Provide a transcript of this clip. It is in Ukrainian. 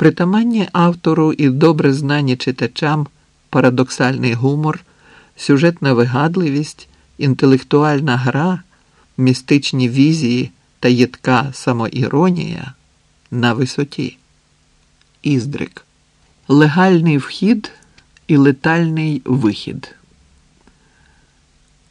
Притаманні автору і добре знані читачам парадоксальний гумор, сюжетна вигадливість, інтелектуальна гра, містичні візії та їдка самоіронія на висоті. Іздрик. Легальний вхід і летальний вихід.